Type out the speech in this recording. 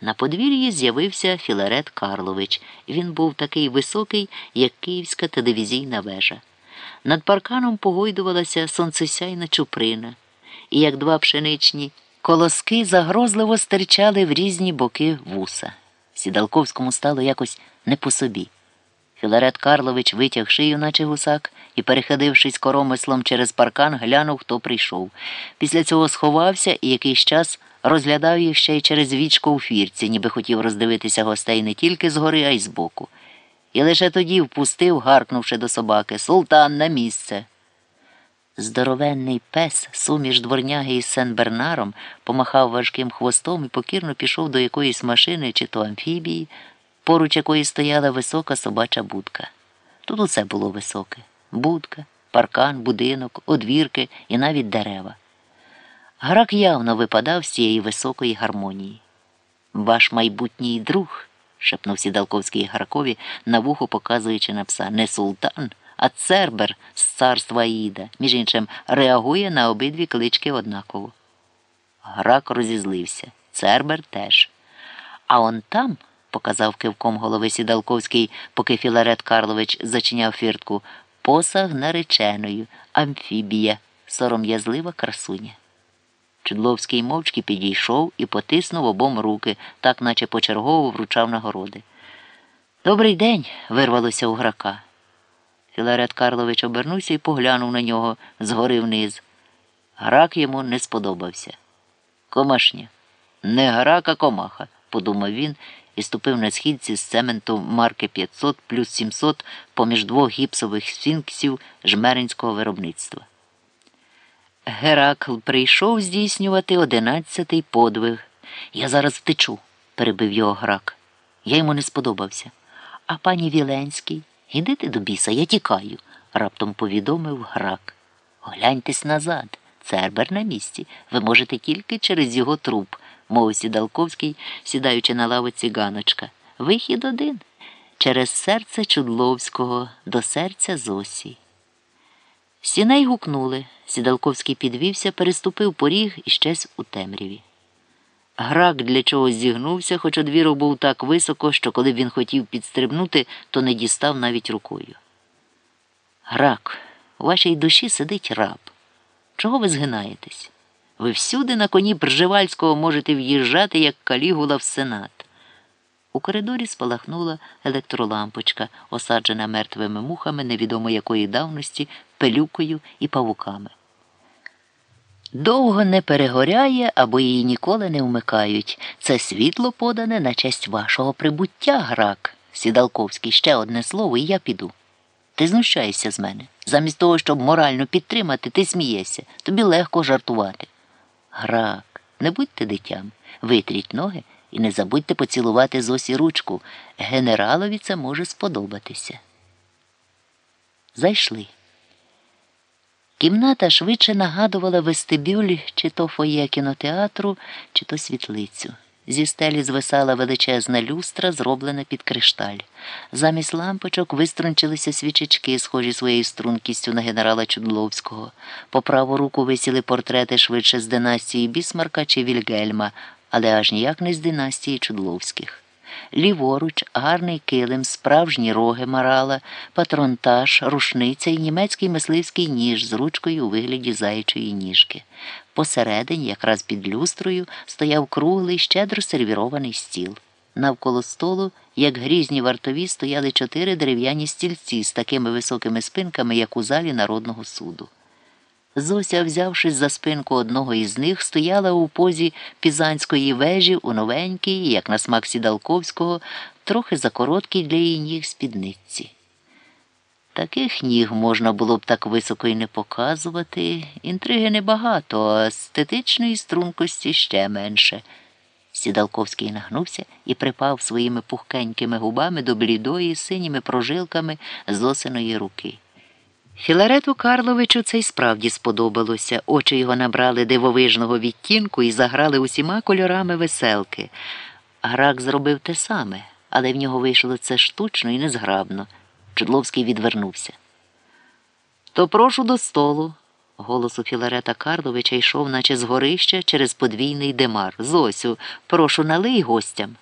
На подвір'ї з'явився Філарет Карлович. Він був такий високий, як київська телевізійна вежа. Над парканом погойдувалася сонцесяйна чуприна, і як два пшеничні колоски загрозливо стирчали в різні боки вуса. Сідалковському стало якось не по собі. Філарет Карлович витяг шию, наче гусак, і, переходившись коромислом через паркан, глянув, хто прийшов. Після цього сховався і якийсь час розглядав їх ще й через вічко у фірці, ніби хотів роздивитися гостей не тільки згори, а й збоку. І лише тоді впустив, гаркнувши до собаки Султан на місце. Здоровенний пес, суміш дворняги із Сен-Бернаром, помахав важким хвостом і покірно пішов до якоїсь машини чи то амфібії, поруч якої стояла висока собача будка. Тут усе було високе будка, паркан, будинок, одвірки і навіть дерева. Грак явно випадав з цієї високої гармонії. Ваш майбутній друг, шепнув Сідалковський Гракові, на вухо показуючи на пса, не султан, а цербер з царства Аїда, між іншим, реагує на обидві клички однаково. Грак розізлився. Цербер теж. А он там, показав кивком голови Сідалковський, поки Філарет Карлович зачиняв фіртку, посаг нареченою, амфібія, сором'язлива красуня. Чудловський мовчки підійшов і потиснув обом руки, так наче почергово вручав нагороди. Добрий день, вирвалося у грака. Філарет Карлович обернувся і поглянув на нього згори вниз. Грак йому не сподобався. Комашня. Не грак, а комаха, подумав він і ступив на східці з цементу марки 500 плюс 700 поміж двох гіпсових сфінксів жмеринського виробництва. Геракл прийшов здійснювати одинадцятий подвиг. Я зараз втечу, перебив його грак. Я йому не сподобався. А пані Віленський, ідите до біса, я тікаю, раптом повідомив грак. Гляньтесь назад. Цербер на місці. Ви можете тільки через його труп, мовив Сідалковський, сідаючи на лавиці ганочка. Вихід один через серце Чудловського до серця Зосі. Сіней гукнули. Сідалковський підвівся, переступив поріг і щез у темряві. Грак для чогось зігнувся, хоч одвірок був так високо, що коли б він хотів підстрибнути, то не дістав навіть рукою. Грак, у вашій душі сидить раб. Чого ви згинаєтесь? Ви всюди на коні Пржевальського можете в'їжджати, як калігула в сенат. У коридорі спалахнула електролампочка, осаджена мертвими мухами невідомо якої давності, пилюкою і павуками. Довго не перегоряє або її ніколи не вмикають. Це світло подане на честь вашого прибуття, грак. Сідалковський ще одне слово, і я піду. Ти знущаєшся з мене. Замість того, щоб морально підтримати, ти смієшся. Тобі легко жартувати. Грак, не будьте дитям, витріть ноги і не забудьте поцілувати Зосі ручку. Генералові це може сподобатися. Зайшли. Кімната швидше нагадувала вестибюль чи то фоє кінотеатру, чи то світлицю. Зі стелі звисала величезна люстра, зроблена під кришталь. Замість лампочок виструнчилися свічечки, схожі своєю стрункістю на генерала Чудловського. По праву руку висіли портрети швидше з династії Бісмарка чи Вільгельма, але аж ніяк не з династії Чудловських. Ліворуч, гарний килим, справжні роги марала, патронтаж, рушниця і німецький мисливський ніж з ручкою у вигляді заячої ніжки. Посередині, якраз під люстрою, стояв круглий, щедро сервірований стіл. Навколо столу, як грізні вартові, стояли чотири дерев'яні стільці з такими високими спинками, як у залі Народного суду. Зося, взявшись за спинку одного із них, стояла у позі пізанської вежі у новенькій, як на смак сідалковського, трохи закороткій для її ніг спідниці. Таких ніг можна було б так високо і не показувати. Інтриги небагато, а естетичної стрункості ще менше. Сідалковський нагнувся і припав своїми пухкенькими губами до блідої синіми прожилками зосиної руки. Філарету Карловичу це й справді сподобалося. Очі його набрали дивовижного відтінку і заграли усіма кольорами веселки. Грак зробив те саме, але в нього вийшло це штучно і незграбно. Чудловський відвернувся. То прошу до столу, Голос у Філарета Карловича йшов, наче з горища через подвійний демар. Зосю, прошу налий гостям.